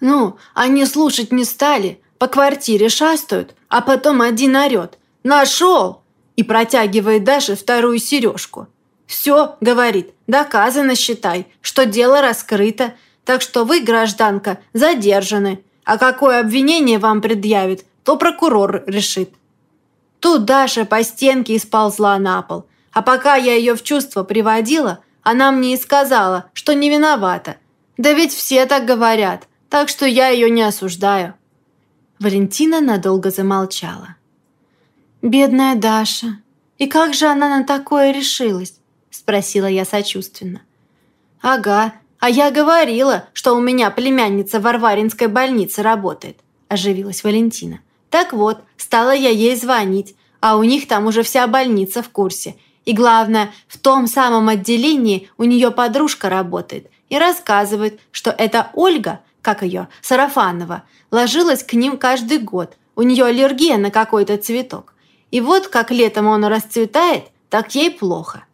Ну, они слушать не стали, по квартире шастают, а потом один орет. «Нашел!» и протягивает Даше вторую сережку. «Все», — говорит, — «доказано, считай, что дело раскрыто, так что вы, гражданка, задержаны, а какое обвинение вам предъявит, то прокурор решит». Тут Даша по стенке и сползла на пол, а пока я ее в чувство приводила, она мне и сказала, что не виновата. Да ведь все так говорят, так что я ее не осуждаю. Валентина надолго замолчала. «Бедная Даша! И как же она на такое решилась?» – спросила я сочувственно. «Ага, а я говорила, что у меня племянница в Варваринской больнице работает», – оживилась Валентина. «Так вот, стала я ей звонить, а у них там уже вся больница в курсе. И главное, в том самом отделении у нее подружка работает и рассказывает, что эта Ольга, как ее, Сарафанова, ложилась к ним каждый год. У нее аллергия на какой-то цветок. И вот как летом он расцветает, так ей плохо.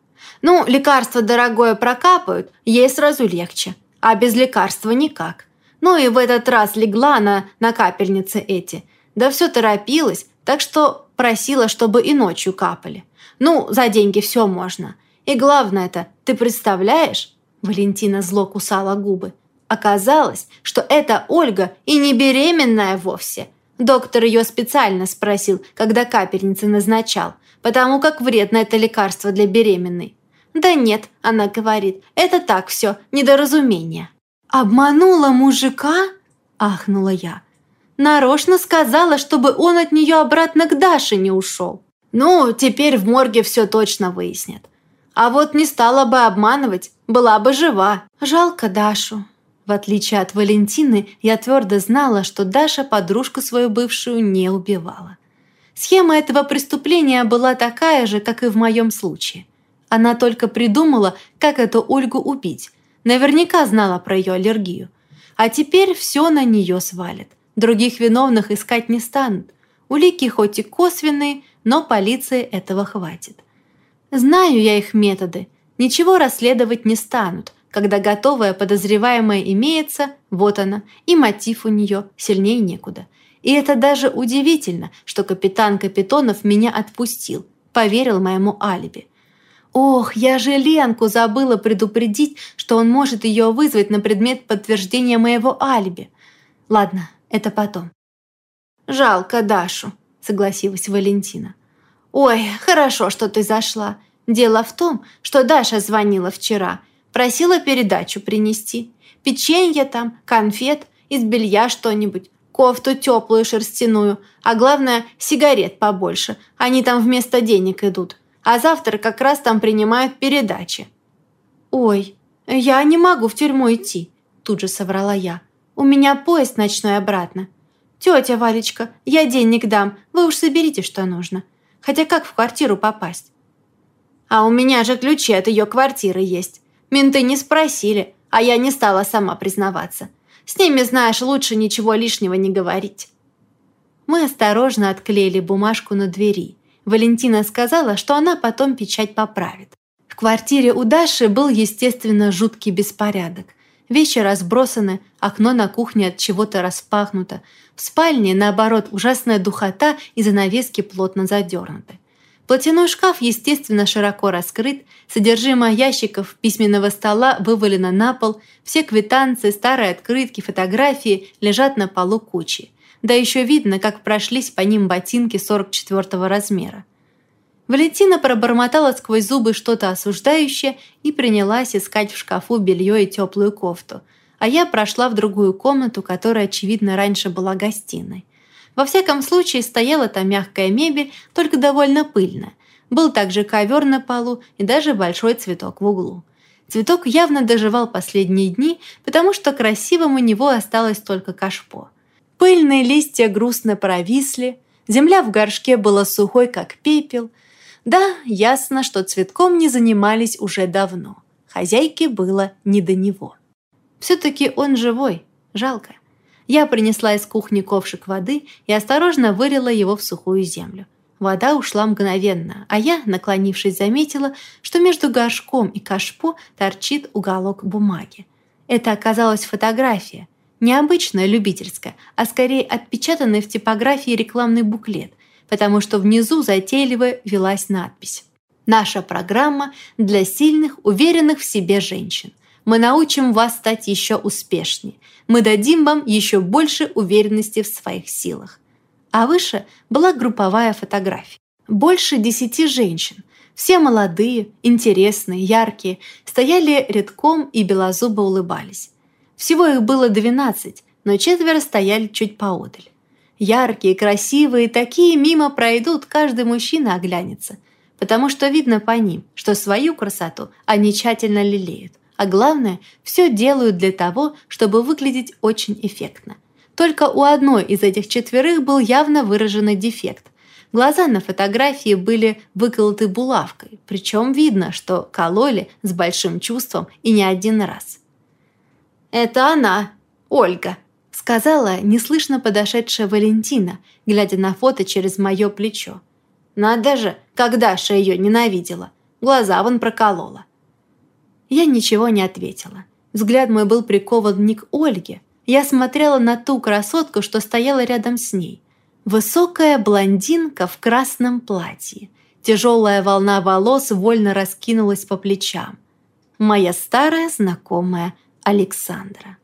Ну, лекарство дорогое прокапают, ей сразу легче, а без лекарства никак. Ну и в этот раз легла она на капельницы эти. Да все торопилась, так что просила, чтобы и ночью капали. Ну, за деньги все можно. И главное это, ты представляешь? Валентина зло кусала губы. Оказалось, что эта Ольга и не беременная вовсе, Доктор ее специально спросил, когда капельницы назначал, потому как вредно это лекарство для беременной. «Да нет», – она говорит, – «это так все, недоразумение». «Обманула мужика?» – ахнула я. Нарочно сказала, чтобы он от нее обратно к Даше не ушел. Ну, теперь в морге все точно выяснят. А вот не стала бы обманывать, была бы жива. Жалко Дашу. В отличие от Валентины, я твердо знала, что Даша подружку свою бывшую не убивала. Схема этого преступления была такая же, как и в моем случае. Она только придумала, как эту Ольгу убить. Наверняка знала про ее аллергию. А теперь все на нее свалит. Других виновных искать не станут. Улики хоть и косвенные, но полиции этого хватит. Знаю я их методы. Ничего расследовать не станут – когда готовая подозреваемая имеется, вот она, и мотив у нее сильнее некуда. И это даже удивительно, что капитан Капитонов меня отпустил, поверил моему алиби. Ох, я же Ленку забыла предупредить, что он может ее вызвать на предмет подтверждения моего алиби. Ладно, это потом. «Жалко Дашу», — согласилась Валентина. «Ой, хорошо, что ты зашла. Дело в том, что Даша звонила вчера — Просила передачу принести. Печенье там, конфет, из белья что-нибудь, кофту теплую шерстяную, а главное, сигарет побольше. Они там вместо денег идут. А завтра как раз там принимают передачи. «Ой, я не могу в тюрьму идти», – тут же соврала я. «У меня поезд ночной обратно». «Тетя Валечка, я денег дам, вы уж соберите, что нужно. Хотя как в квартиру попасть?» «А у меня же ключи от ее квартиры есть. Менты не спросили, а я не стала сама признаваться. С ними, знаешь, лучше ничего лишнего не говорить. Мы осторожно отклеили бумажку на двери. Валентина сказала, что она потом печать поправит. В квартире у Даши был, естественно, жуткий беспорядок. Вещи разбросаны, окно на кухне от чего-то распахнуто. В спальне, наоборот, ужасная духота и занавески плотно задернуты. Платяной шкаф, естественно, широко раскрыт, содержимое ящиков письменного стола вывалено на пол, все квитанции, старые открытки, фотографии лежат на полу кучи. Да еще видно, как прошлись по ним ботинки 44 размера. Валентина пробормотала сквозь зубы что-то осуждающее и принялась искать в шкафу белье и теплую кофту. А я прошла в другую комнату, которая, очевидно, раньше была гостиной. Во всяком случае, стояла там мягкая мебель, только довольно пыльная. Был также ковер на полу и даже большой цветок в углу. Цветок явно доживал последние дни, потому что красивым у него осталось только кашпо. Пыльные листья грустно провисли, земля в горшке была сухой, как пепел. Да, ясно, что цветком не занимались уже давно. Хозяйке было не до него. Все-таки он живой, жалко. Я принесла из кухни ковшик воды и осторожно вылила его в сухую землю. Вода ушла мгновенно, а я, наклонившись, заметила, что между горшком и кашпо торчит уголок бумаги. Это оказалась фотография. Необычная, любительская, а скорее отпечатанный в типографии рекламный буклет, потому что внизу затейливо велась надпись. Наша программа для сильных, уверенных в себе женщин. Мы научим вас стать еще успешнее. Мы дадим вам еще больше уверенности в своих силах. А выше была групповая фотография. Больше десяти женщин. Все молодые, интересные, яркие, стояли редком и белозубо улыбались. Всего их было двенадцать, но четверо стояли чуть поодаль. Яркие, красивые, такие мимо пройдут, каждый мужчина оглянется, потому что видно по ним, что свою красоту они тщательно лелеют, а главное, все делают для того, чтобы выглядеть очень эффектно. Только у одной из этих четверых был явно выраженный дефект. Глаза на фотографии были выколоты булавкой, причем видно, что кололи с большим чувством и не один раз. «Это она, Ольга», — сказала неслышно подошедшая Валентина, глядя на фото через мое плечо. «Надо же, как Даша ее ненавидела. Глаза вон проколола». Я ничего не ответила. Взгляд мой был прикован не к Ольге. Я смотрела на ту красотку, что стояла рядом с ней. Высокая блондинка в красном платье. Тяжелая волна волос вольно раскинулась по плечам. Моя старая знакомая Александра.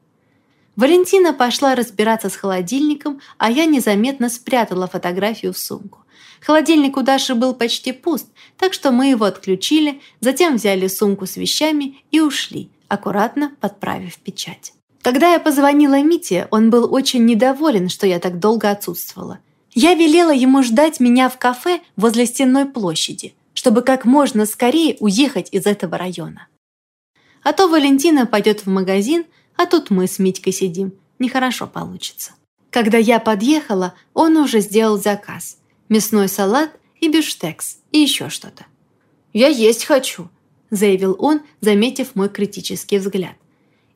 Валентина пошла разбираться с холодильником, а я незаметно спрятала фотографию в сумку. Холодильник у Даши был почти пуст, так что мы его отключили, затем взяли сумку с вещами и ушли, аккуратно подправив печать. Когда я позвонила Мите, он был очень недоволен, что я так долго отсутствовала. Я велела ему ждать меня в кафе возле Стенной площади, чтобы как можно скорее уехать из этого района. А то Валентина пойдет в магазин, а тут мы с Митькой сидим. Нехорошо получится. Когда я подъехала, он уже сделал заказ. Мясной салат и бифштекс, и еще что-то. «Я есть хочу», – заявил он, заметив мой критический взгляд.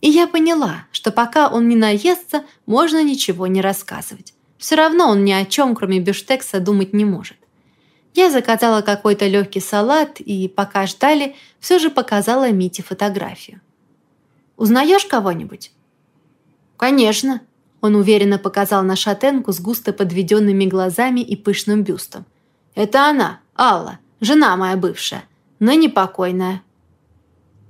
И я поняла, что пока он не наестся, можно ничего не рассказывать. Все равно он ни о чем, кроме бифштекса, думать не может. Я заказала какой-то легкий салат и, пока ждали, все же показала Мите фотографию. «Узнаешь кого-нибудь?» «Конечно», – он уверенно показал на шатенку с густо подведенными глазами и пышным бюстом. «Это она, Алла, жена моя бывшая, но непокойная».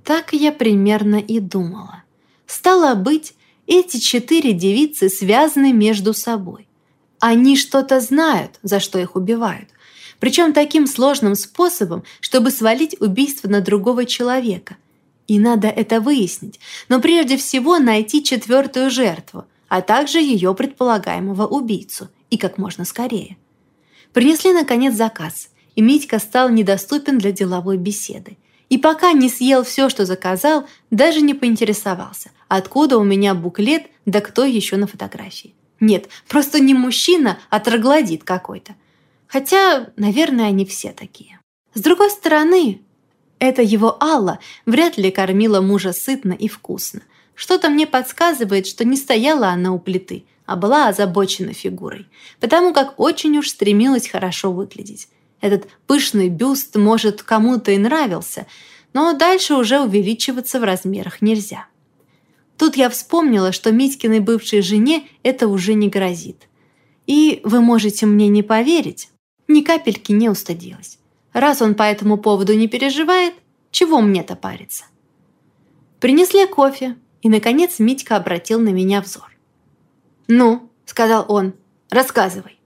Так я примерно и думала. Стало быть, эти четыре девицы связаны между собой. Они что-то знают, за что их убивают. Причем таким сложным способом, чтобы свалить убийство на другого человека. И надо это выяснить, но прежде всего найти четвертую жертву, а также ее предполагаемого убийцу, и как можно скорее. Принесли, наконец, заказ, и Митька стал недоступен для деловой беседы. И пока не съел все, что заказал, даже не поинтересовался, откуда у меня буклет, да кто еще на фотографии. Нет, просто не мужчина, а троглодит какой-то. Хотя, наверное, они все такие. С другой стороны, это его Алла вряд ли кормила мужа сытно и вкусно. Что-то мне подсказывает, что не стояла она у плиты, а была озабочена фигурой, потому как очень уж стремилась хорошо выглядеть. Этот пышный бюст, может, кому-то и нравился, но дальше уже увеличиваться в размерах нельзя. Тут я вспомнила, что Митькиной бывшей жене это уже не грозит. И вы можете мне не поверить, ни капельки не устыдилась. Раз он по этому поводу не переживает, чего мне-то париться? Принесли кофе, и, наконец, Митька обратил на меня взор. «Ну», — сказал он, — «рассказывай».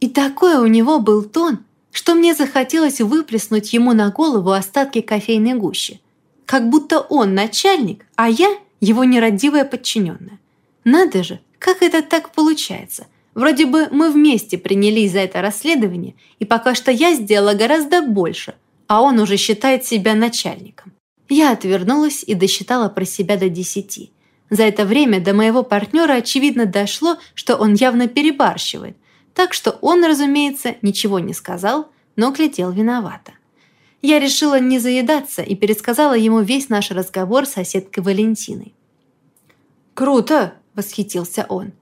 И такой у него был тон, что мне захотелось выплеснуть ему на голову остатки кофейной гущи. Как будто он начальник, а я его нерадивая подчиненная. Надо же, как это так получается? Вроде бы мы вместе принялись за это расследование, и пока что я сделала гораздо больше, а он уже считает себя начальником. Я отвернулась и досчитала про себя до десяти. За это время до моего партнера очевидно дошло, что он явно перебарщивает, так что он, разумеется, ничего не сказал, но глядел виновато. Я решила не заедаться и пересказала ему весь наш разговор с соседкой Валентиной. «Круто!» – восхитился он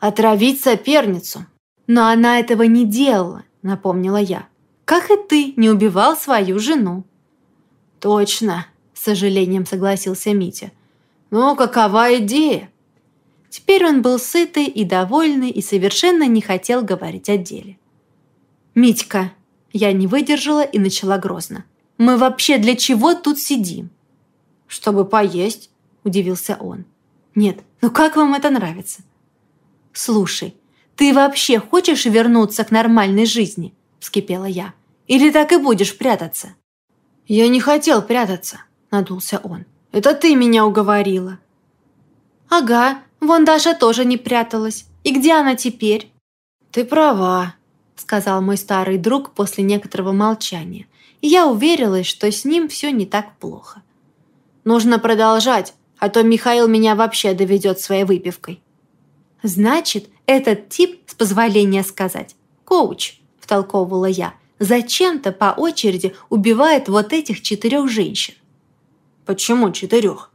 отравить соперницу. Но она этого не делала, напомнила я. Как и ты не убивал свою жену. Точно, сожалением согласился Митя. Но какова идея? Теперь он был сытый и довольный и совершенно не хотел говорить о деле. «Митька!» Я не выдержала и начала грозно. «Мы вообще для чего тут сидим?» «Чтобы поесть», – удивился он. «Нет, ну как вам это нравится?» «Слушай, ты вообще хочешь вернуться к нормальной жизни?» – вскипела я. «Или так и будешь прятаться?» «Я не хотел прятаться», – надулся он. «Это ты меня уговорила». «Ага, вон Даша тоже не пряталась. И где она теперь?» «Ты права», – сказал мой старый друг после некоторого молчания. И я уверилась, что с ним все не так плохо. «Нужно продолжать, а то Михаил меня вообще доведет своей выпивкой». «Значит, этот тип, с позволения сказать, коуч», – втолковывала я, зачем-то по очереди убивает вот этих четырех женщин. «Почему четырех?»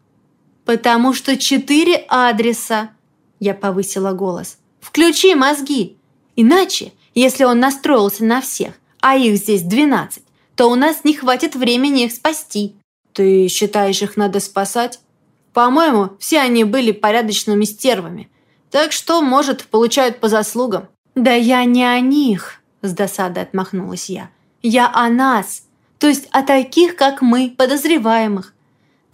«Потому что четыре адреса!» Я повысила голос. «Включи мозги! Иначе, если он настроился на всех, а их здесь двенадцать, то у нас не хватит времени их спасти». «Ты считаешь, их надо спасать?» «По-моему, все они были порядочными стервами. Так что, может, получают по заслугам». «Да я не о них», – с досадой отмахнулась я. «Я о нас, то есть о таких, как мы, подозреваемых.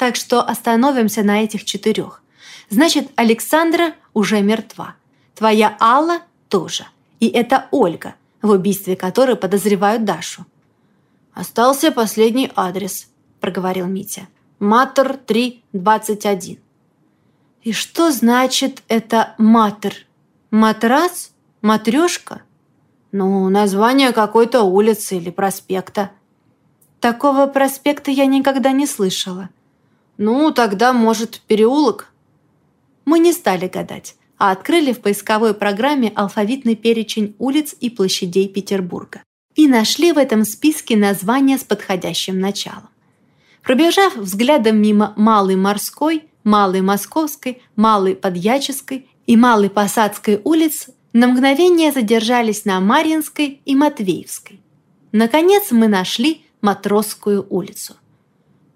Так что остановимся на этих четырех. Значит, Александра уже мертва. Твоя Алла тоже. И это Ольга, в убийстве которой подозревают Дашу. «Остался последний адрес», – проговорил Митя. «Матер 321». «И что значит это матер? Матрас? Матрешка?» «Ну, название какой-то улицы или проспекта». «Такого проспекта я никогда не слышала». «Ну, тогда, может, переулок?» Мы не стали гадать, а открыли в поисковой программе алфавитный перечень улиц и площадей Петербурга и нашли в этом списке название с подходящим началом. Пробежав взглядом мимо Малой Морской, Малой Московской, Малой Подьяческой и Малой Посадской улиц, на мгновение задержались на Марьинской и Матвеевской. Наконец мы нашли Матросскую улицу.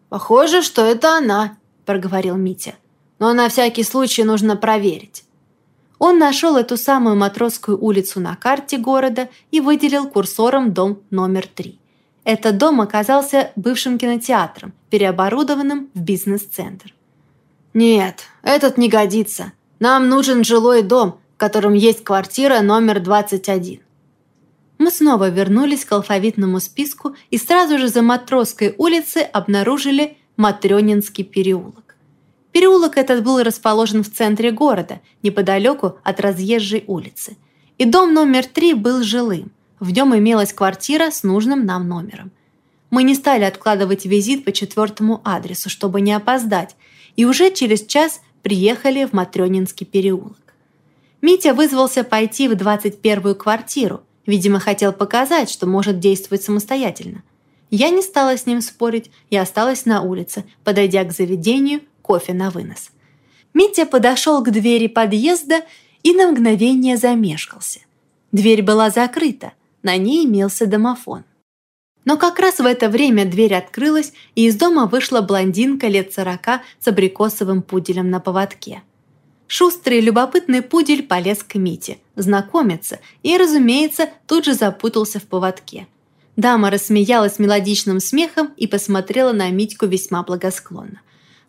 «Похоже, что это она», – проговорил Митя. «Но на всякий случай нужно проверить». Он нашел эту самую Матросскую улицу на карте города и выделил курсором дом номер три. Этот дом оказался бывшим кинотеатром, переоборудованным в бизнес-центр. «Нет, этот не годится. Нам нужен жилой дом, в котором есть квартира номер 21». Мы снова вернулись к алфавитному списку и сразу же за Матросской улицей обнаружили Матрёнинский переулок. Переулок этот был расположен в центре города, неподалеку от разъезжей улицы. И дом номер три был жилым. В нем имелась квартира с нужным нам номером. Мы не стали откладывать визит по четвертому адресу, чтобы не опоздать, и уже через час приехали в Матрёнинский переулок. Митя вызвался пойти в 21-ю квартиру – Видимо, хотел показать, что может действовать самостоятельно. Я не стала с ним спорить и осталась на улице, подойдя к заведению кофе на вынос. Митя подошел к двери подъезда и на мгновение замешкался. Дверь была закрыта, на ней имелся домофон. Но как раз в это время дверь открылась, и из дома вышла блондинка лет сорока с абрикосовым пуделем на поводке – Шустрый любопытный пудель полез к Мите, знакомиться, и, разумеется, тут же запутался в поводке. Дама рассмеялась мелодичным смехом и посмотрела на Митьку весьма благосклонно.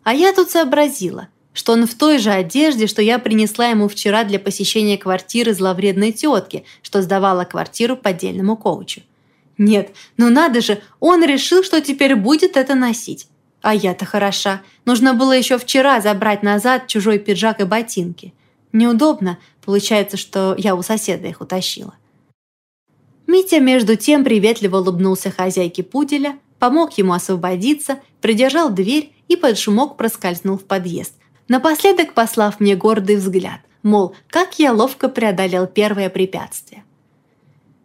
А я тут сообразила, что он в той же одежде, что я принесла ему вчера для посещения квартиры зловредной тетки, что сдавала квартиру поддельному коучу. Нет, ну надо же, он решил, что теперь будет это носить. А я-то хороша. Нужно было еще вчера забрать назад чужой пиджак и ботинки. Неудобно. Получается, что я у соседа их утащила. Митя между тем приветливо улыбнулся хозяйке пуделя, помог ему освободиться, придержал дверь и под шумок проскользнул в подъезд, напоследок послав мне гордый взгляд, мол, как я ловко преодолел первое препятствие.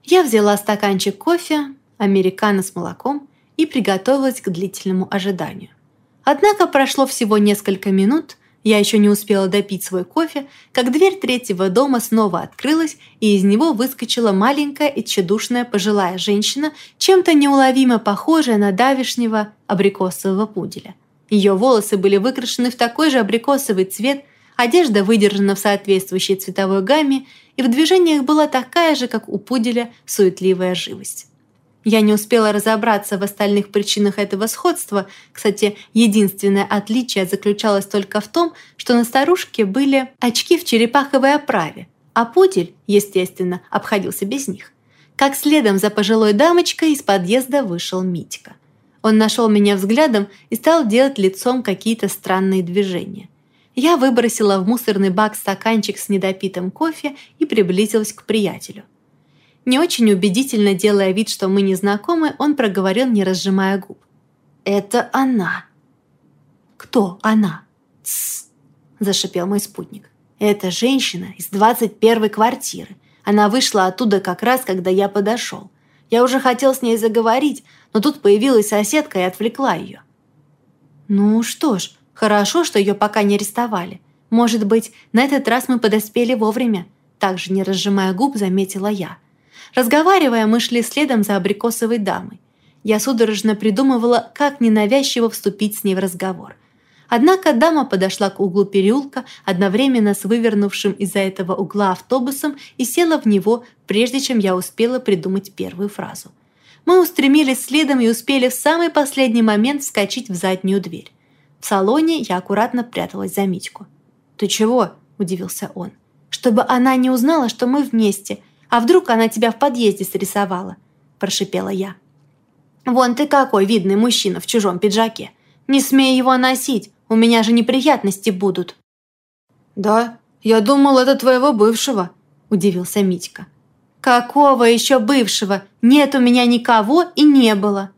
Я взяла стаканчик кофе, американо с молоком и приготовилась к длительному ожиданию. Однако прошло всего несколько минут, я еще не успела допить свой кофе, как дверь третьего дома снова открылась, и из него выскочила маленькая и тщедушная пожилая женщина, чем-то неуловимо похожая на давишнего абрикосового пуделя. Ее волосы были выкрашены в такой же абрикосовый цвет, одежда выдержана в соответствующей цветовой гамме, и в движениях была такая же, как у пуделя, суетливая живость. Я не успела разобраться в остальных причинах этого сходства. Кстати, единственное отличие заключалось только в том, что на старушке были очки в черепаховой оправе, а пудель, естественно, обходился без них. Как следом за пожилой дамочкой из подъезда вышел Митька. Он нашел меня взглядом и стал делать лицом какие-то странные движения. Я выбросила в мусорный бак стаканчик с недопитым кофе и приблизилась к приятелю. Не очень убедительно делая вид, что мы не знакомы, он проговорил, не разжимая губ. «Это она». «Кто она?» «Тссс», – зашипел мой спутник. «Это женщина из 21-й квартиры. Она вышла оттуда как раз, когда я подошел. Я уже хотел с ней заговорить, но тут появилась соседка и отвлекла ее». «Ну что ж, хорошо, что ее пока не арестовали. Может быть, на этот раз мы подоспели вовремя?» Также, не разжимая губ, заметила я – Разговаривая, мы шли следом за абрикосовой дамой. Я судорожно придумывала, как ненавязчиво вступить с ней в разговор. Однако дама подошла к углу переулка одновременно с вывернувшим из-за этого угла автобусом и села в него, прежде чем я успела придумать первую фразу. Мы устремились следом и успели в самый последний момент вскочить в заднюю дверь. В салоне я аккуратно пряталась за Митьку. «Ты чего?» – удивился он. «Чтобы она не узнала, что мы вместе», а вдруг она тебя в подъезде срисовала?» – прошипела я. «Вон ты какой видный мужчина в чужом пиджаке. Не смей его носить, у меня же неприятности будут». «Да, я думал, это твоего бывшего», – удивился Митька. «Какого еще бывшего? Нет у меня никого и не было».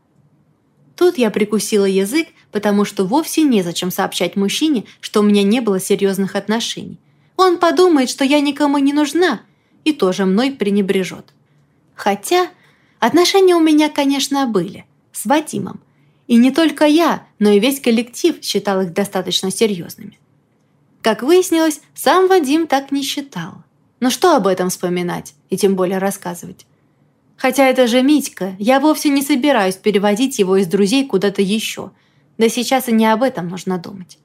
Тут я прикусила язык, потому что вовсе незачем сообщать мужчине, что у меня не было серьезных отношений. Он подумает, что я никому не нужна, и тоже мной пренебрежет. Хотя отношения у меня, конечно, были с Вадимом. И не только я, но и весь коллектив считал их достаточно серьезными. Как выяснилось, сам Вадим так не считал. Но что об этом вспоминать и тем более рассказывать? Хотя это же Митька, я вовсе не собираюсь переводить его из друзей куда-то еще. Да сейчас и не об этом нужно думать.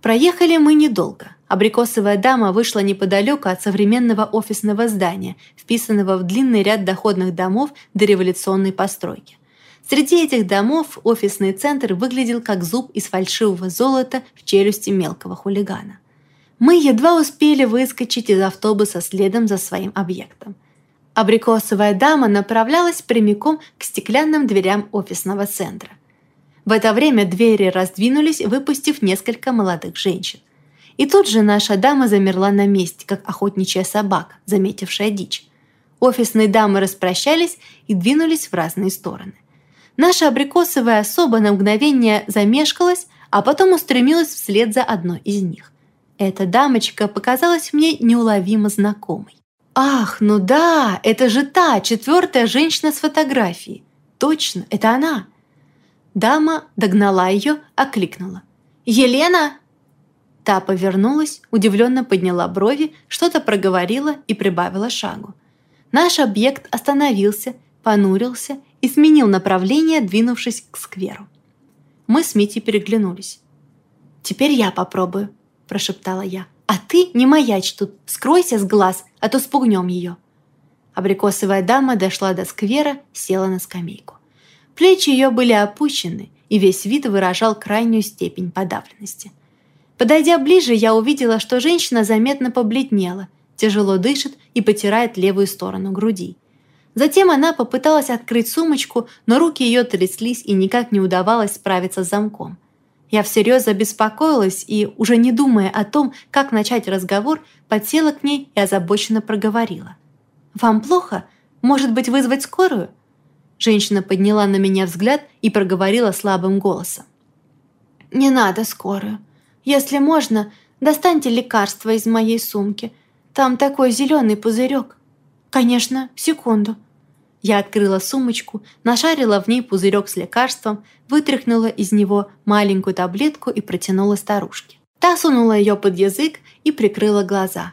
Проехали мы недолго. Абрикосовая дама вышла неподалеку от современного офисного здания, вписанного в длинный ряд доходных домов дореволюционной постройки. Среди этих домов офисный центр выглядел как зуб из фальшивого золота в челюсти мелкого хулигана. Мы едва успели выскочить из автобуса следом за своим объектом. Абрикосовая дама направлялась прямиком к стеклянным дверям офисного центра. В это время двери раздвинулись, выпустив несколько молодых женщин. И тут же наша дама замерла на месте, как охотничья собака, заметившая дичь. Офисные дамы распрощались и двинулись в разные стороны. Наша абрикосовая особа на мгновение замешкалась, а потом устремилась вслед за одной из них. Эта дамочка показалась мне неуловимо знакомой. «Ах, ну да, это же та, четвертая женщина с фотографией. Точно, это она!» Дама догнала ее, окликнула. «Елена!» Та повернулась, удивленно подняла брови, что-то проговорила и прибавила шагу. Наш объект остановился, понурился и сменил направление, двинувшись к скверу. Мы с Митей переглянулись. «Теперь я попробую», – прошептала я. «А ты не маячь тут, скройся с глаз, а то спугнем ее». Абрикосовая дама дошла до сквера, села на скамейку. Плечи ее были опущены, и весь вид выражал крайнюю степень подавленности. Подойдя ближе, я увидела, что женщина заметно побледнела, тяжело дышит и потирает левую сторону груди. Затем она попыталась открыть сумочку, но руки ее тряслись и никак не удавалось справиться с замком. Я всерьез забеспокоилась и, уже не думая о том, как начать разговор, подсела к ней и озабоченно проговорила. «Вам плохо? Может быть, вызвать скорую?» Женщина подняла на меня взгляд и проговорила слабым голосом. «Не надо скорую. Если можно, достаньте лекарство из моей сумки. Там такой зеленый пузырек. Конечно, секунду. Я открыла сумочку, нашарила в ней пузырек с лекарством, вытряхнула из него маленькую таблетку и протянула старушке. Та сунула ее под язык и прикрыла глаза.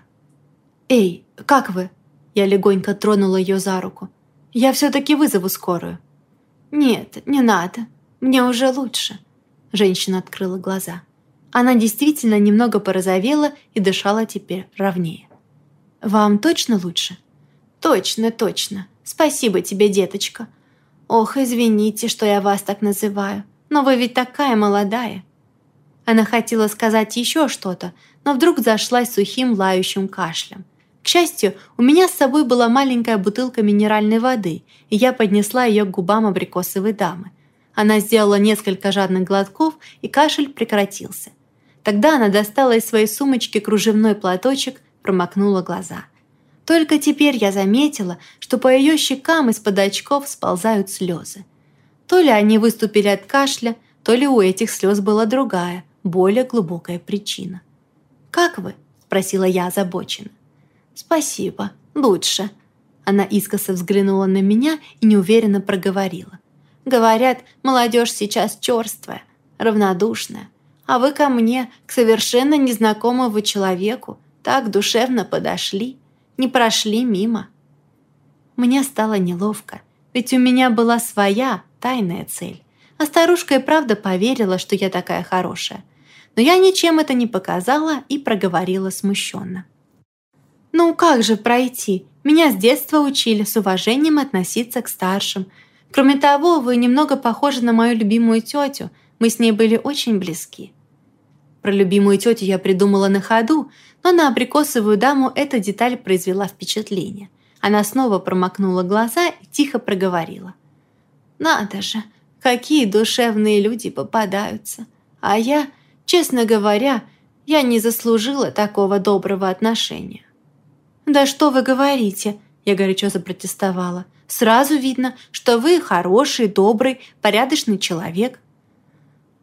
«Эй, как вы?» Я легонько тронула ее за руку. «Я все-таки вызову скорую». «Нет, не надо. Мне уже лучше». Женщина открыла глаза. Она действительно немного порозовела и дышала теперь ровнее. «Вам точно лучше?» «Точно, точно. Спасибо тебе, деточка. Ох, извините, что я вас так называю, но вы ведь такая молодая». Она хотела сказать еще что-то, но вдруг зашлась сухим лающим кашлем. К счастью, у меня с собой была маленькая бутылка минеральной воды, и я поднесла ее к губам абрикосовой дамы. Она сделала несколько жадных глотков, и кашель прекратился. Тогда она достала из своей сумочки кружевной платочек, промокнула глаза. Только теперь я заметила, что по ее щекам из-под очков сползают слезы. То ли они выступили от кашля, то ли у этих слез была другая, более глубокая причина. «Как вы?» – спросила я озабоченно. «Спасибо, лучше». Она искоса взглянула на меня и неуверенно проговорила. «Говорят, молодежь сейчас черствая, равнодушная. А вы ко мне, к совершенно незнакомому человеку, так душевно подошли, не прошли мимо». Мне стало неловко, ведь у меня была своя тайная цель. А старушка и правда поверила, что я такая хорошая. Но я ничем это не показала и проговорила смущенно. «Ну как же пройти? Меня с детства учили с уважением относиться к старшим. Кроме того, вы немного похожи на мою любимую тетю. Мы с ней были очень близки». Про любимую тетю я придумала на ходу, но на абрикосовую даму эта деталь произвела впечатление. Она снова промокнула глаза и тихо проговорила. «Надо же, какие душевные люди попадаются. А я, честно говоря, я не заслужила такого доброго отношения. «Да что вы говорите?» – я горячо запротестовала. «Сразу видно, что вы хороший, добрый, порядочный человек».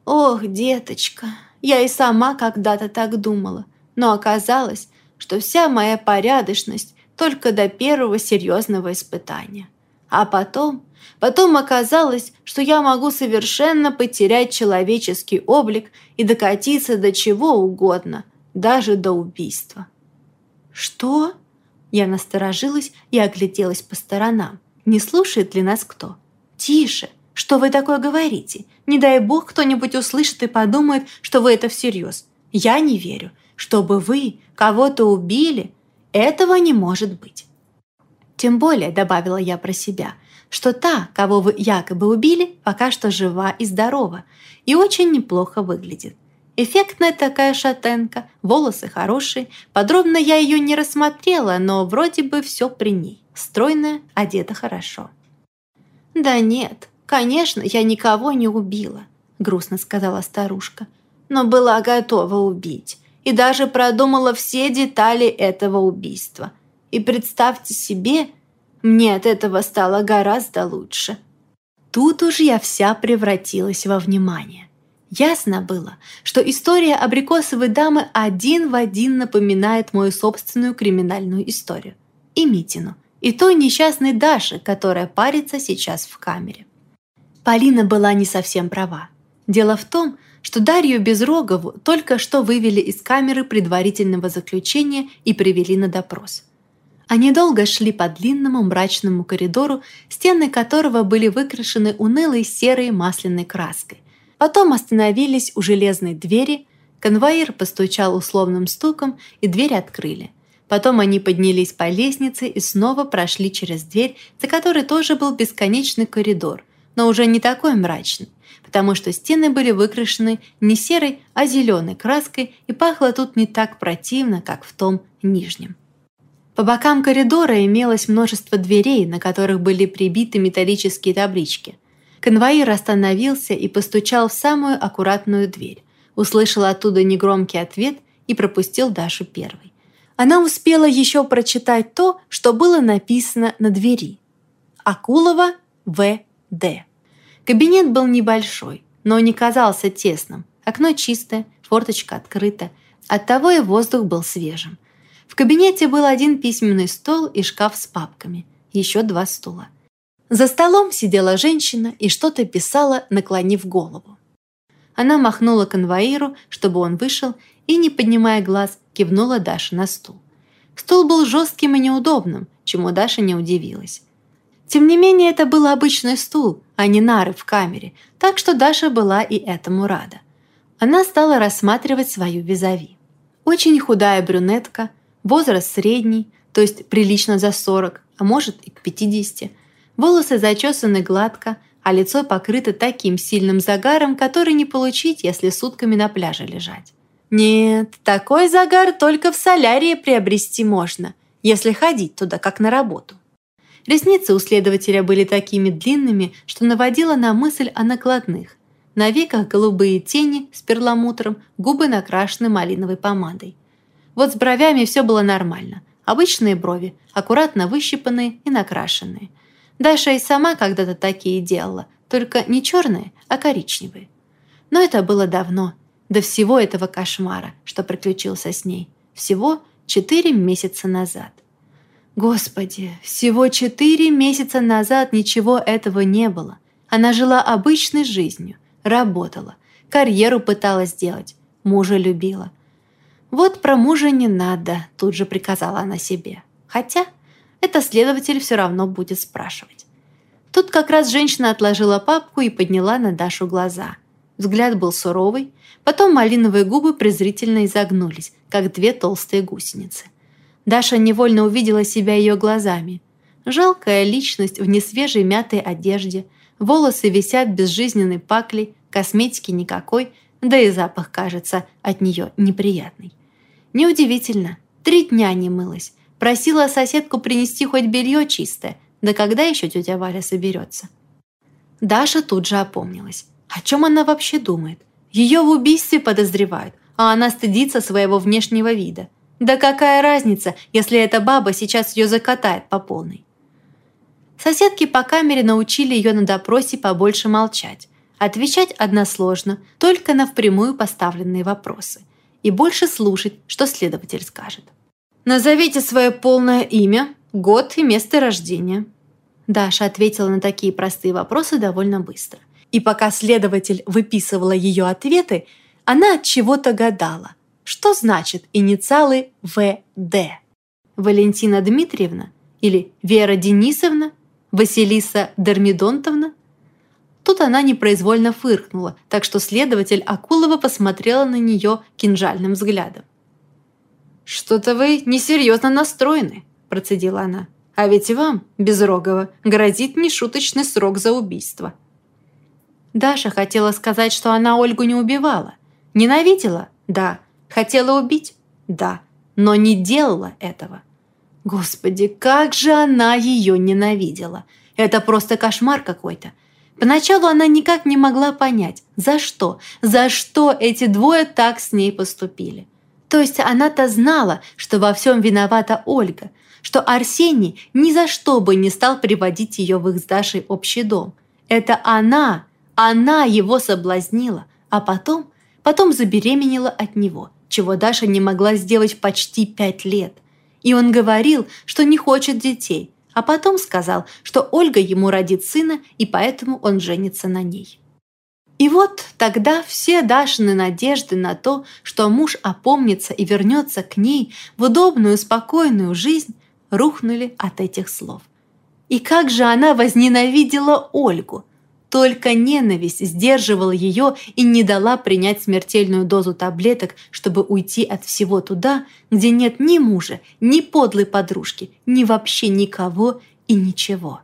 «Ох, деточка, я и сама когда-то так думала, но оказалось, что вся моя порядочность только до первого серьезного испытания. А потом, потом оказалось, что я могу совершенно потерять человеческий облик и докатиться до чего угодно, даже до убийства». «Что?» Я насторожилась и огляделась по сторонам. Не слушает ли нас кто? «Тише! Что вы такое говорите? Не дай бог кто-нибудь услышит и подумает, что вы это всерьез. Я не верю. Чтобы вы кого-то убили, этого не может быть». Тем более, добавила я про себя, что та, кого вы якобы убили, пока что жива и здорова, и очень неплохо выглядит. Эффектная такая шатенка, волосы хорошие. Подробно я ее не рассмотрела, но вроде бы все при ней. Стройная, одета хорошо. «Да нет, конечно, я никого не убила», — грустно сказала старушка. «Но была готова убить. И даже продумала все детали этого убийства. И представьте себе, мне от этого стало гораздо лучше». Тут уж я вся превратилась во внимание. Ясно было, что история абрикосовой дамы один в один напоминает мою собственную криминальную историю. И Митину, и той несчастной Даши, которая парится сейчас в камере. Полина была не совсем права. Дело в том, что Дарью Безрогову только что вывели из камеры предварительного заключения и привели на допрос. Они долго шли по длинному мрачному коридору, стены которого были выкрашены унылой серой масляной краской. Потом остановились у железной двери, конвоир постучал условным стуком, и дверь открыли. Потом они поднялись по лестнице и снова прошли через дверь, за которой тоже был бесконечный коридор, но уже не такой мрачный, потому что стены были выкрашены не серой, а зеленой краской и пахло тут не так противно, как в том нижнем. По бокам коридора имелось множество дверей, на которых были прибиты металлические таблички. Конвоир остановился и постучал в самую аккуратную дверь. Услышал оттуда негромкий ответ и пропустил Дашу первой. Она успела еще прочитать то, что было написано на двери. Акулова В.Д. Кабинет был небольшой, но не казался тесным. Окно чистое, форточка открыта. Оттого и воздух был свежим. В кабинете был один письменный стол и шкаф с папками. Еще два стула. За столом сидела женщина и что-то писала, наклонив голову. Она махнула конвоиру, чтобы он вышел, и, не поднимая глаз, кивнула Даше на стул. Стул был жестким и неудобным, чему Даша не удивилась. Тем не менее, это был обычный стул, а не нары в камере, так что Даша была и этому рада. Она стала рассматривать свою визави. Очень худая брюнетка, возраст средний, то есть прилично за 40, а может и к 50. Волосы зачесаны гладко, а лицо покрыто таким сильным загаром, который не получить, если сутками на пляже лежать. Нет, такой загар только в солярии приобрести можно, если ходить туда как на работу. Ресницы у следователя были такими длинными, что наводило на мысль о накладных. На веках голубые тени с перламутром, губы накрашены малиновой помадой. Вот с бровями все было нормально. Обычные брови, аккуратно выщипанные и накрашенные. Даша и сама когда-то такие делала, только не черные, а коричневые. Но это было давно, до всего этого кошмара, что приключился с ней. Всего четыре месяца назад. Господи, всего четыре месяца назад ничего этого не было. Она жила обычной жизнью, работала, карьеру пыталась сделать, мужа любила. «Вот про мужа не надо», – тут же приказала она себе. Хотя это следователь все равно будет спрашивать. Тут как раз женщина отложила папку и подняла на Дашу глаза. Взгляд был суровый, потом малиновые губы презрительно изогнулись, как две толстые гусеницы. Даша невольно увидела себя ее глазами. Жалкая личность в несвежей мятой одежде, волосы висят безжизненной паклей, косметики никакой, да и запах, кажется, от нее неприятный. Неудивительно, три дня не мылась. Просила соседку принести хоть белье чистое, да когда еще тетя Валя соберется? Даша тут же опомнилась. О чем она вообще думает? Ее в убийстве подозревают, а она стыдится своего внешнего вида. Да какая разница, если эта баба сейчас ее закатает по полной? Соседки по камере научили ее на допросе побольше молчать, отвечать односложно, только на впрямую поставленные вопросы, и больше слушать, что следователь скажет. «Назовите свое полное имя, год и место рождения». Даша ответила на такие простые вопросы довольно быстро. И пока следователь выписывала ее ответы, она от чего-то гадала – что значит инициалы ВД? Валентина Дмитриевна или Вера Денисовна? Василиса Дермидонтовна? Тут она непроизвольно фыркнула, так что следователь Акулова посмотрела на нее кинжальным взглядом. «Что-то вы несерьезно настроены», – процедила она. «А ведь вам, Безрогова, грозит нешуточный срок за убийство». Даша хотела сказать, что она Ольгу не убивала. Ненавидела? Да. Хотела убить? Да, но не делала этого. Господи, как же она ее ненавидела. Это просто кошмар какой-то. Поначалу она никак не могла понять, за что, за что эти двое так с ней поступили. То есть она-то знала, что во всем виновата Ольга, что Арсений ни за что бы не стал приводить ее в их с Дашей общий дом. Это она, она его соблазнила, а потом, потом забеременела от него чего Даша не могла сделать почти пять лет. И он говорил, что не хочет детей, а потом сказал, что Ольга ему родит сына, и поэтому он женится на ней. И вот тогда все Дашины надежды на то, что муж опомнится и вернется к ней в удобную, спокойную жизнь, рухнули от этих слов. И как же она возненавидела Ольгу! Только ненависть сдерживала ее и не дала принять смертельную дозу таблеток, чтобы уйти от всего туда, где нет ни мужа, ни подлой подружки, ни вообще никого и ничего.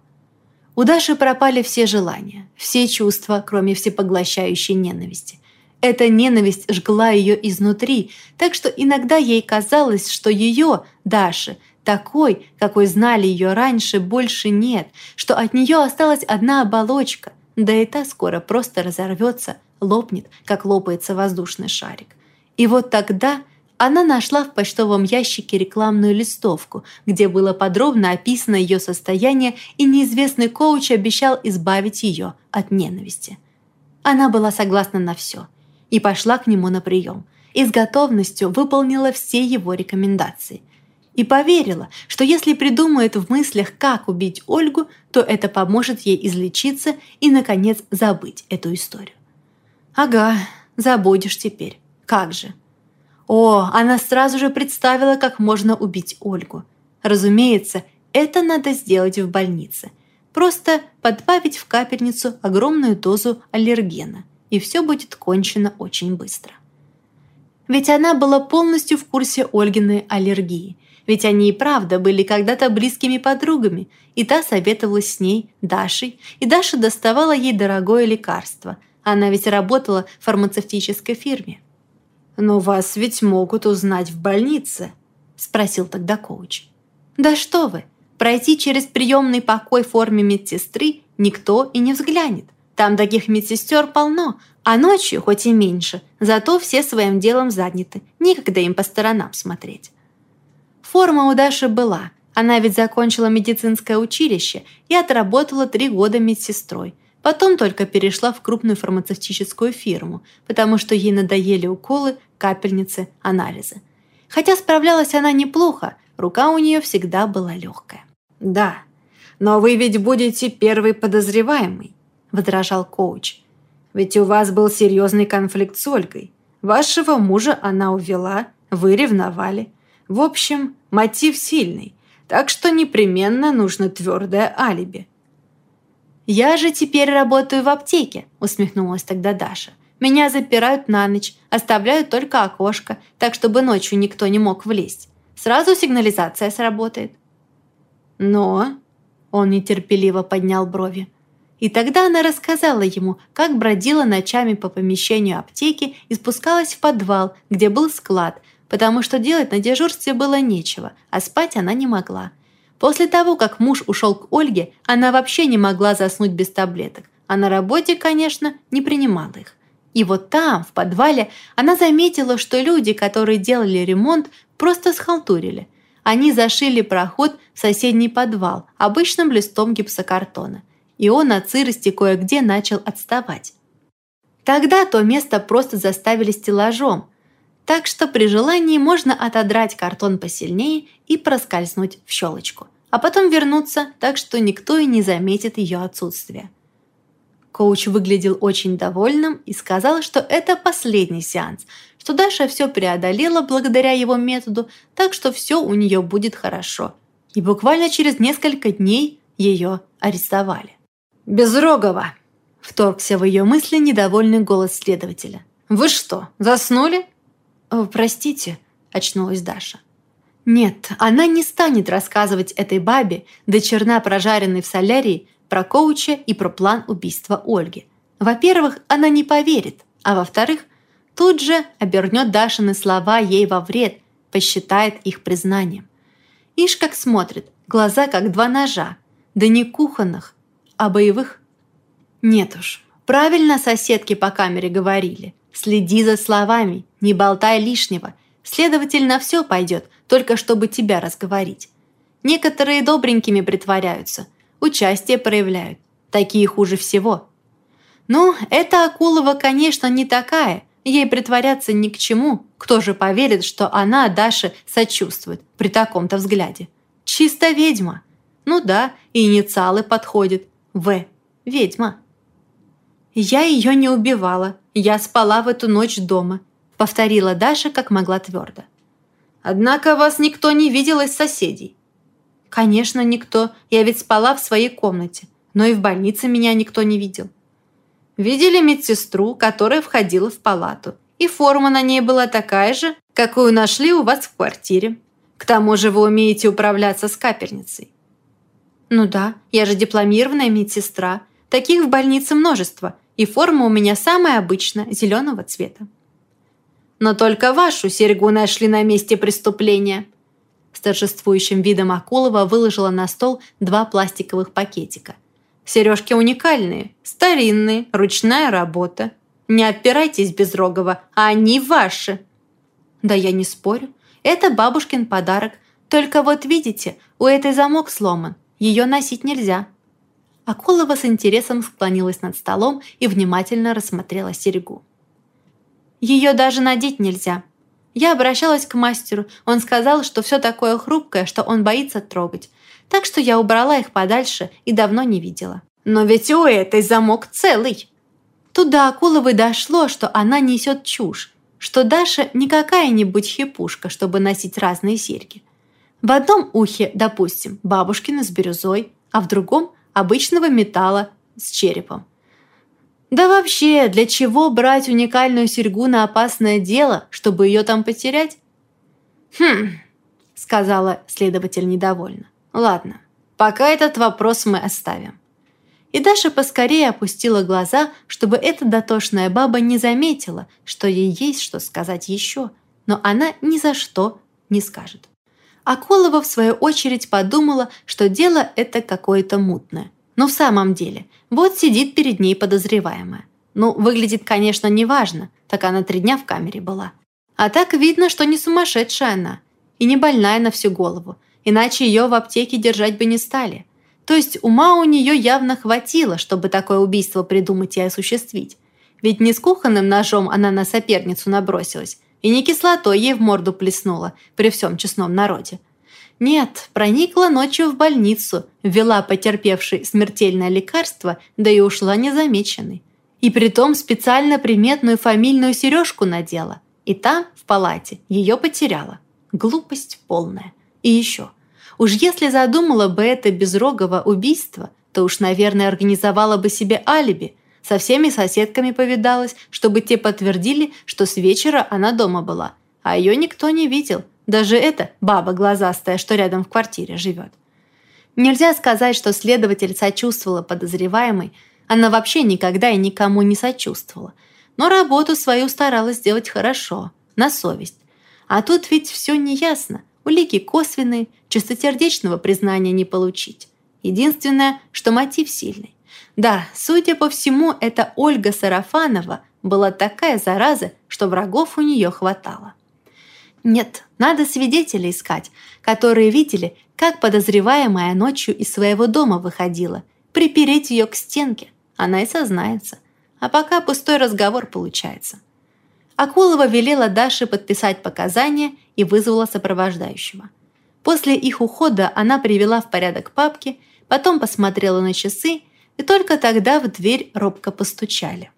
У Даши пропали все желания, все чувства, кроме всепоглощающей ненависти. Эта ненависть жгла ее изнутри, так что иногда ей казалось, что ее, Даши, такой, какой знали ее раньше, больше нет, что от нее осталась одна оболочка, да и та скоро просто разорвется, лопнет, как лопается воздушный шарик. И вот тогда она нашла в почтовом ящике рекламную листовку, где было подробно описано ее состояние, и неизвестный коуч обещал избавить ее от ненависти. Она была согласна на все и пошла к нему на прием, и с готовностью выполнила все его рекомендации и поверила, что если придумает в мыслях, как убить Ольгу, то это поможет ей излечиться и, наконец, забыть эту историю. Ага, забудешь теперь. Как же? О, она сразу же представила, как можно убить Ольгу. Разумеется, это надо сделать в больнице. Просто подбавить в капельницу огромную дозу аллергена. и все будет кончено очень быстро. Ведь она была полностью в курсе Ольгиной аллергии, ведь они и правда были когда-то близкими подругами, и та советовалась с ней, Дашей, и Даша доставала ей дорогое лекарство. Она ведь работала в фармацевтической фирме. «Но вас ведь могут узнать в больнице», – спросил тогда коуч. «Да что вы, пройти через приемный покой в форме медсестры никто и не взглянет. Там таких медсестер полно, а ночью хоть и меньше, зато все своим делом заняты, никогда им по сторонам смотреть». Форма у Даши была. Она ведь закончила медицинское училище и отработала три года медсестрой. Потом только перешла в крупную фармацевтическую фирму, потому что ей надоели уколы, капельницы, анализы. Хотя справлялась она неплохо, рука у нее всегда была легкая. «Да, но вы ведь будете первый подозреваемый», – возражал коуч. «Ведь у вас был серьезный конфликт с Ольгой. Вашего мужа она увела, вы ревновали. В общем, мотив сильный, так что непременно нужно твердое алиби. «Я же теперь работаю в аптеке», – усмехнулась тогда Даша. «Меня запирают на ночь, оставляют только окошко, так чтобы ночью никто не мог влезть. Сразу сигнализация сработает». «Но...» – он нетерпеливо поднял брови. И тогда она рассказала ему, как бродила ночами по помещению аптеки и спускалась в подвал, где был склад, потому что делать на дежурстве было нечего, а спать она не могла. После того, как муж ушел к Ольге, она вообще не могла заснуть без таблеток, а на работе, конечно, не принимала их. И вот там, в подвале, она заметила, что люди, которые делали ремонт, просто схалтурили. Они зашили проход в соседний подвал обычным листом гипсокартона. И он от сырости кое-где начал отставать. Тогда то место просто заставили стеллажом, так что при желании можно отодрать картон посильнее и проскользнуть в щелочку, а потом вернуться, так что никто и не заметит ее отсутствие. Коуч выглядел очень довольным и сказал, что это последний сеанс, что Даша все преодолела благодаря его методу, так что все у нее будет хорошо. И буквально через несколько дней ее арестовали. «Безрогова!» – вторгся в ее мысли недовольный голос следователя. «Вы что, заснули?» «О, простите», – очнулась Даша. Нет, она не станет рассказывать этой бабе, до черна прожаренной в солярии, про коуча и про план убийства Ольги. Во-первых, она не поверит, а во-вторых, тут же обернет Дашины слова ей во вред, посчитает их признанием. Ишь как смотрит, глаза как два ножа, да не кухонных, а боевых. Нет уж, правильно соседки по камере говорили. Следи за словами, не болтай лишнего. Следователь на все пойдет, только чтобы тебя разговорить. Некоторые добренькими притворяются, участие проявляют. Такие хуже всего. Ну, эта Акулова, конечно, не такая. Ей притворяться ни к чему. Кто же поверит, что она Даше сочувствует при таком-то взгляде? Чисто ведьма. Ну да, инициалы подходят. В. Ведьма. Я ее не убивала, «Я спала в эту ночь дома», — повторила Даша как могла твердо. «Однако вас никто не видел из соседей». «Конечно, никто. Я ведь спала в своей комнате. Но и в больнице меня никто не видел». Видели медсестру, которая входила в палату. И форма на ней была такая же, какую нашли у вас в квартире. К тому же вы умеете управляться с капельницей. Ну да, я же дипломированная медсестра. Таких в больнице множество и форма у меня самая обычная, зеленого цвета. Но только вашу серьгу нашли на месте преступления. С торжествующим видом Акулова выложила на стол два пластиковых пакетика. Сережки уникальные, старинные, ручная работа. Не отпирайтесь, Безрогова, а они ваши. Да я не спорю. Это бабушкин подарок. Только вот видите, у этой замок сломан. Ее носить нельзя. Акулова с интересом склонилась над столом и внимательно рассмотрела серьгу. «Ее даже надеть нельзя. Я обращалась к мастеру. Он сказал, что все такое хрупкое, что он боится трогать. Так что я убрала их подальше и давно не видела. Но ведь у этой замок целый!» Тут до Акуловой дошло, что она несет чушь, что Даша не какая-нибудь хипушка, чтобы носить разные серьги. В одном ухе, допустим, бабушкина с бирюзой, а в другом обычного металла с черепом. Да вообще, для чего брать уникальную серьгу на опасное дело, чтобы ее там потерять? Хм, сказала следователь недовольно. Ладно, пока этот вопрос мы оставим. И Даша поскорее опустила глаза, чтобы эта дотошная баба не заметила, что ей есть что сказать еще, но она ни за что не скажет. Акулова, в свою очередь, подумала, что дело это какое-то мутное. Но в самом деле, вот сидит перед ней подозреваемая. Ну, выглядит, конечно, неважно, так она три дня в камере была. А так видно, что не сумасшедшая она и не больная на всю голову, иначе ее в аптеке держать бы не стали. То есть ума у нее явно хватило, чтобы такое убийство придумать и осуществить. Ведь не с кухонным ножом она на соперницу набросилась, и не кислотой ей в морду плеснула при всем честном народе. Нет, проникла ночью в больницу, ввела потерпевшей смертельное лекарство, да и ушла незамеченной. И притом специально приметную фамильную сережку надела. И там, в палате, ее потеряла. Глупость полная. И еще. Уж если задумала бы это безрогого убийство, то уж, наверное, организовала бы себе алиби. Со всеми соседками повидалась, чтобы те подтвердили, что с вечера она дома была. А ее никто не видел, даже эта баба глазастая, что рядом в квартире живет. Нельзя сказать, что следователь сочувствовала подозреваемой. Она вообще никогда и никому не сочувствовала. Но работу свою старалась сделать хорошо, на совесть. А тут ведь все неясно. Улики косвенные, чистосердечного признания не получить. Единственное, что мотив сильный. Да, судя по всему, эта Ольга Сарафанова была такая зараза, что врагов у нее хватало. Нет, надо свидетелей искать, которые видели, как подозреваемая ночью из своего дома выходила. Припереть ее к стенке. Она и сознается. А пока пустой разговор получается. Акулова велела Даше подписать показания и вызвала сопровождающего. После их ухода она привела в порядок папки, потом посмотрела на часы, и только тогда в дверь робко постучали.